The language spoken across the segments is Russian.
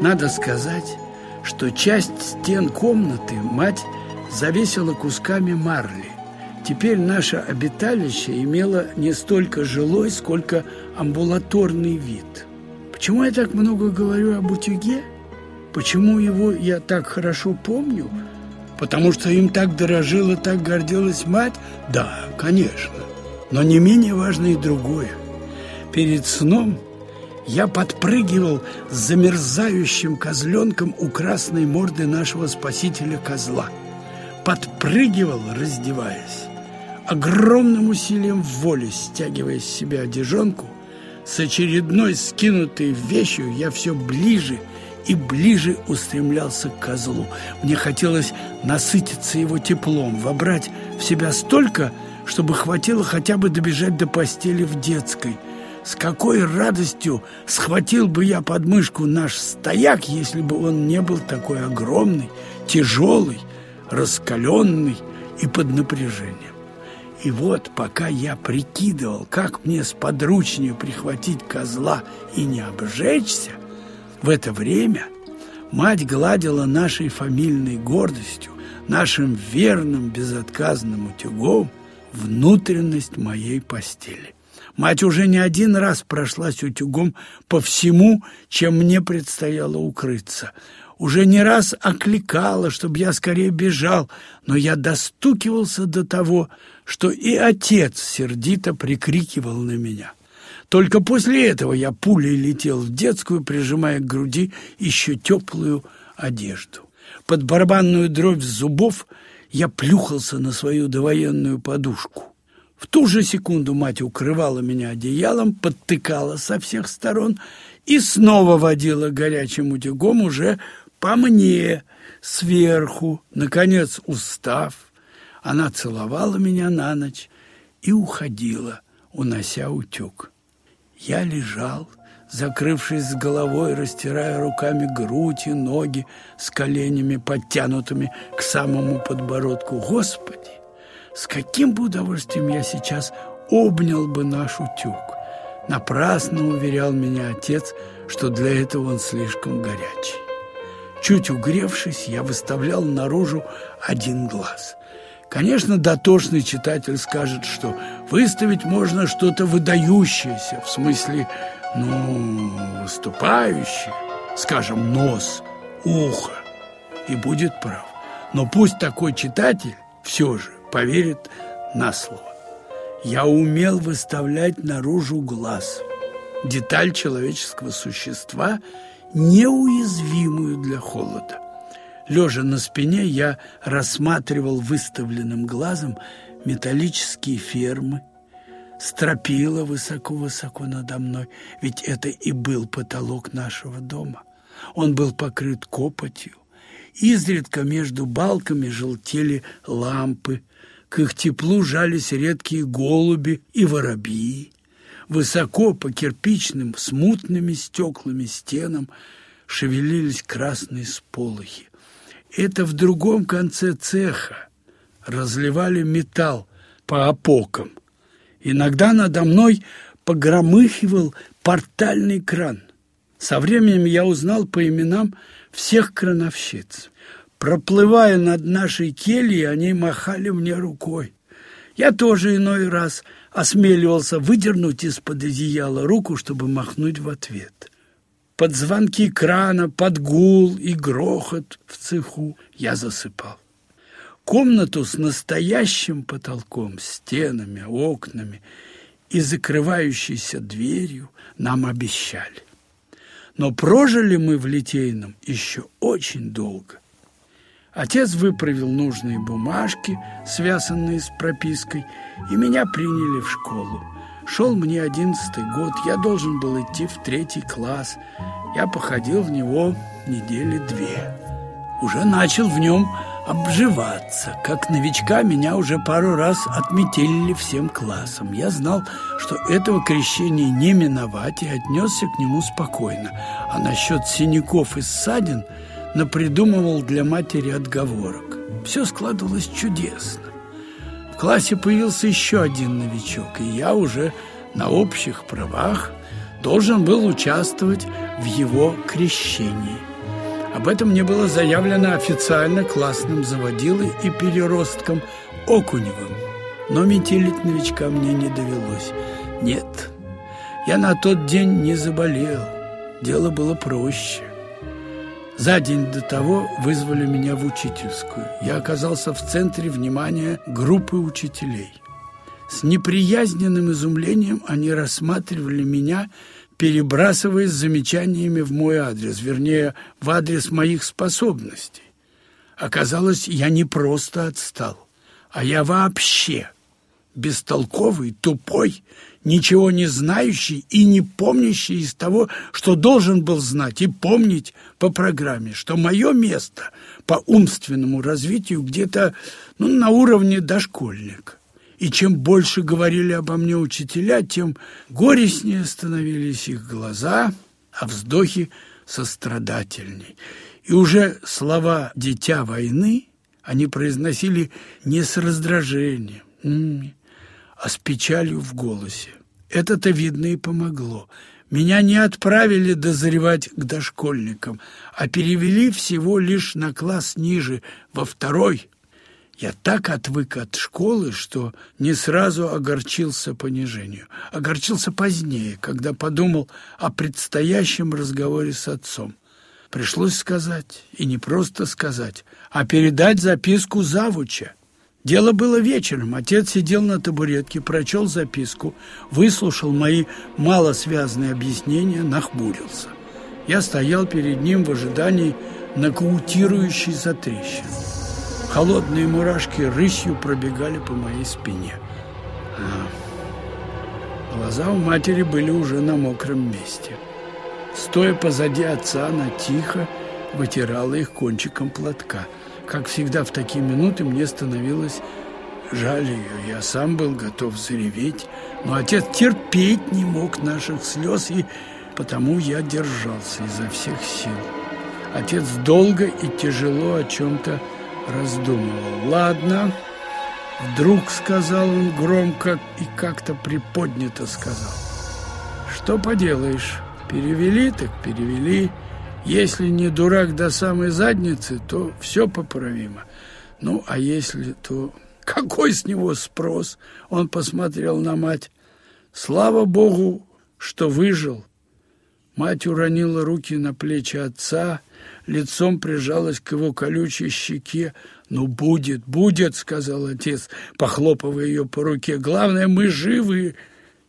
Надо сказать, что часть стен комнаты мать завесила кусками марли. Теперь наше обиталище имело не столько жилой, сколько амбулаторный вид. Почему я так много говорю об утюге? Почему его я так хорошо помню? Потому что им так дорожила, так гордилась мать? Да, конечно. Но не менее важно и другое. Перед сном я подпрыгивал с замерзающим козленком у красной морды нашего спасителя козла. Подпрыгивал, раздеваясь. Огромным усилием воли, стягивая с себя одежонку, с очередной скинутой вещью я все ближе и ближе устремлялся к козлу. Мне хотелось насытиться его теплом, вобрать в себя столько, чтобы хватило хотя бы добежать до постели в детской – с какой радостью схватил бы я под мышку наш стояк, если бы он не был такой огромный, тяжелый, раскаленный и под напряжением. И вот, пока я прикидывал, как мне с подручнее прихватить козла и не обжечься, в это время мать гладила нашей фамильной гордостью, нашим верным безотказным утюгом внутренность моей постели. Мать уже не один раз прошлась утюгом по всему, чем мне предстояло укрыться. Уже не раз окликала, чтобы я скорее бежал, но я достукивался до того, что и отец сердито прикрикивал на меня. Только после этого я пулей летел в детскую, прижимая к груди еще теплую одежду. Под барабанную дробь зубов я плюхался на свою довоенную подушку. В ту же секунду мать укрывала меня одеялом, подтыкала со всех сторон и снова водила горячим утюгом уже по мне, сверху. Наконец, устав, она целовала меня на ночь и уходила, унося утюг. Я лежал, закрывшись с головой, растирая руками грудь и ноги с коленями подтянутыми к самому подбородку. Господи! С каким бы удовольствием я сейчас обнял бы наш утюг. Напрасно уверял меня отец, что для этого он слишком горячий. Чуть угревшись, я выставлял наружу один глаз. Конечно, дотошный читатель скажет, что выставить можно что-то выдающееся, в смысле, ну, выступающее, скажем, нос, ухо, и будет прав. Но пусть такой читатель все же поверит на слово. Я умел выставлять наружу глаз, деталь человеческого существа, неуязвимую для холода. Лежа на спине, я рассматривал выставленным глазом металлические фермы, стропила высоко-высоко надо мной, ведь это и был потолок нашего дома. Он был покрыт копотью. Изредка между балками желтели лампы, к их теплу жались редкие голуби и воробьи. Высоко по кирпичным смутными стеклами стенам шевелились красные сполохи. Это в другом конце цеха разливали металл по опокам. Иногда надо мной погромыхивал портальный кран. Со временем я узнал по именам всех крановщиц. Проплывая над нашей кельей, они махали мне рукой. Я тоже иной раз осмеливался выдернуть из-под одеяла руку, чтобы махнуть в ответ. Под звонки крана, под гул и грохот в цеху я засыпал. Комнату с настоящим потолком, стенами, окнами и закрывающейся дверью нам обещали. Но прожили мы в Литейном еще очень долго. Отец выправил нужные бумажки, связанные с пропиской, и меня приняли в школу. Шел мне одиннадцатый год, я должен был идти в третий класс. Я походил в него недели две. Уже начал в нем обживаться. Как новичка меня уже пару раз отметили всем классом. Я знал, что этого крещения не миновать и отнесся к нему спокойно. А насчет синяков и ссадин – напридумывал для матери отговорок. Все складывалось чудесно. В классе появился еще один новичок, и я уже на общих правах должен был участвовать в его крещении. Об этом мне было заявлено официально классным заводилой и переростком Окуневым. Но метелить новичка мне не довелось. Нет, я на тот день не заболел. Дело было проще. За день до того вызвали меня в учительскую. Я оказался в центре внимания группы учителей. С неприязненным изумлением они рассматривали меня, перебрасываясь замечаниями в мой адрес, вернее, в адрес моих способностей. Оказалось, я не просто отстал, а я вообще бестолковый, тупой, ничего не знающий и не помнящий из того, что должен был знать и помнить по программе, что мое место по умственному развитию где-то ну, на уровне дошкольника. И чем больше говорили обо мне учителя, тем горестнее становились их глаза, а вздохи сострадательней. И уже слова «дитя войны» они произносили не с раздражением, а с печалью в голосе. Это-то, видно, и помогло. Меня не отправили дозревать к дошкольникам, а перевели всего лишь на класс ниже, во второй. Я так отвык от школы, что не сразу огорчился понижению. Огорчился позднее, когда подумал о предстоящем разговоре с отцом. Пришлось сказать, и не просто сказать, а передать записку завуча. Дело было вечером. Отец сидел на табуретке, прочел записку, выслушал мои малосвязные объяснения, нахмурился. Я стоял перед ним в ожидании нокаутирующей затрещины. Холодные мурашки рысью пробегали по моей спине. А глаза у матери были уже на мокром месте. Стоя позади отца, она тихо вытирала их кончиком платка – как всегда в такие минуты мне становилось жаль ее. Я сам был готов зареветь, но отец терпеть не мог наших слез, и потому я держался изо всех сил. Отец долго и тяжело о чем-то раздумывал. «Ладно», — вдруг сказал он громко и как-то приподнято сказал. «Что поделаешь, перевели так перевели». Если не дурак до самой задницы, то все поправимо. Ну, а если, то какой с него спрос? Он посмотрел на мать. Слава Богу, что выжил. Мать уронила руки на плечи отца, лицом прижалась к его колючей щеке. «Ну, будет, будет», — сказал отец, похлопывая ее по руке. «Главное, мы живы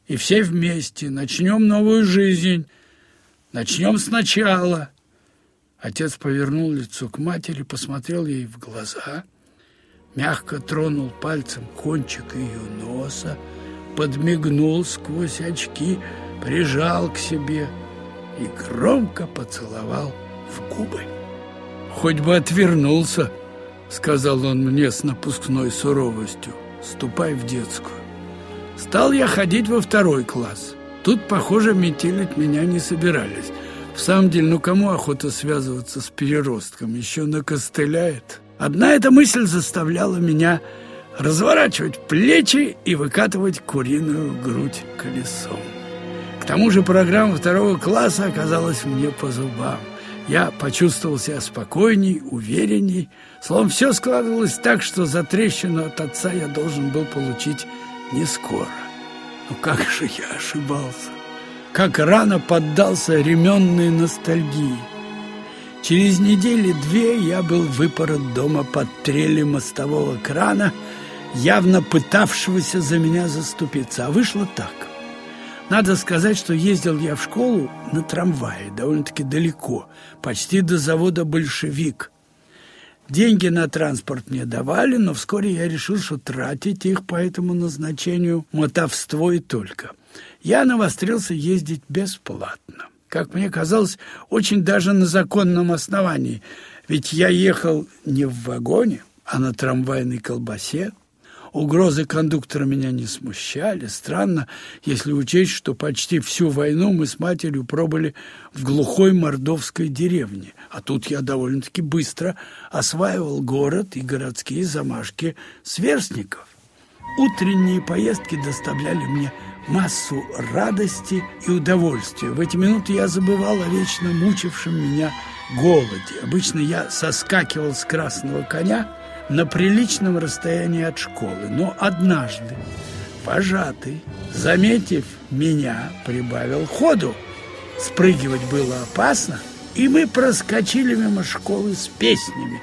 и все вместе. Начнем новую жизнь. Начнем сначала». Отец повернул лицо к матери, посмотрел ей в глаза, мягко тронул пальцем кончик ее носа, подмигнул сквозь очки, прижал к себе и громко поцеловал в губы. «Хоть бы отвернулся», — сказал он мне с напускной суровостью, — «ступай в детскую». Стал я ходить во второй класс. Тут, похоже, метелить меня не собирались — в самом деле, ну кому охота связываться с переростком? Еще накостыляет. Одна эта мысль заставляла меня разворачивать плечи и выкатывать куриную грудь колесом. К тому же программа второго класса оказалась мне по зубам. Я почувствовал себя спокойней, уверенней. Словом, все складывалось так, что за трещину от отца я должен был получить не скоро. Ну как же я ошибался? как рано поддался ременной ностальгии. Через недели две я был выпорот дома под трели мостового крана, явно пытавшегося за меня заступиться. А вышло так. Надо сказать, что ездил я в школу на трамвае, довольно-таки далеко, почти до завода «Большевик». Деньги на транспорт мне давали, но вскоре я решил, что тратить их по этому назначению мотовство и только – я навострился ездить бесплатно. Как мне казалось, очень даже на законном основании. Ведь я ехал не в вагоне, а на трамвайной колбасе. Угрозы кондуктора меня не смущали. Странно, если учесть, что почти всю войну мы с матерью пробыли в глухой мордовской деревне. А тут я довольно-таки быстро осваивал город и городские замашки сверстников. утренние поездки доставляли мне массу радости и удовольствия. В эти минуты я забывал о вечно мучившем меня голоде. Обычно я соскакивал с красного коня на приличном расстоянии от школы. Но однажды вожатый, заметив меня, прибавил ходу. Спрыгивать было опасно, и мы проскочили мимо школы с песнями.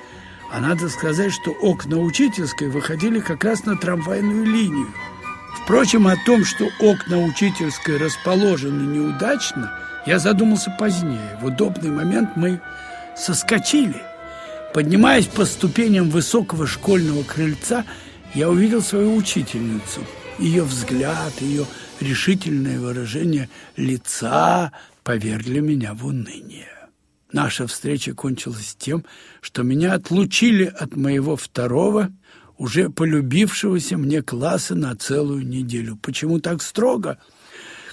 А надо сказать, что окна учительской выходили как раз на трамвайную линию. Впрочем, о том, что окна учительской расположены неудачно, я задумался позднее. В удобный момент мы соскочили. Поднимаясь по ступеням высокого школьного крыльца, я увидел свою учительницу. Ее взгляд, ее решительное выражение лица повергли меня в уныние. Наша встреча кончилась тем, что меня отлучили от моего второго, уже полюбившегося мне класса на целую неделю. Почему так строго?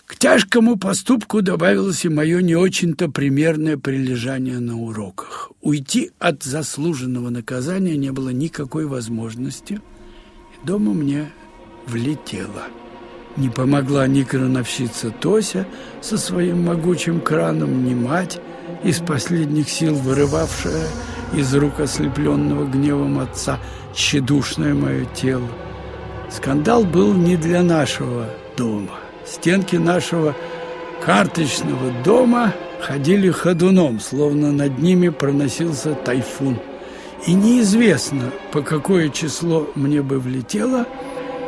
К тяжкому поступку добавилось и мое не очень-то примерное прилежание на уроках. Уйти от заслуженного наказания не было никакой возможности. Дома мне влетело. Не помогла ни крановщица Тося со своим могучим краном, ни мать, из последних сил вырывавшая из рук ослепленного гневом отца тщедушное мое тело. Скандал был не для нашего дома. Стенки нашего карточного дома ходили ходуном, словно над ними проносился тайфун. И неизвестно, по какое число мне бы влетело,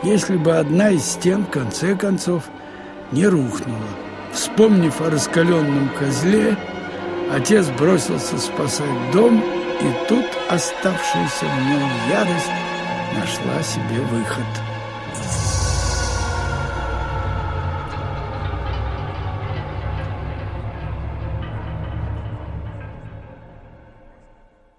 если бы одна из стен, в конце концов, не рухнула. Вспомнив о раскаленном козле, отец бросился спасать дом, и тут оставшаяся в нем ярость нашла себе выход –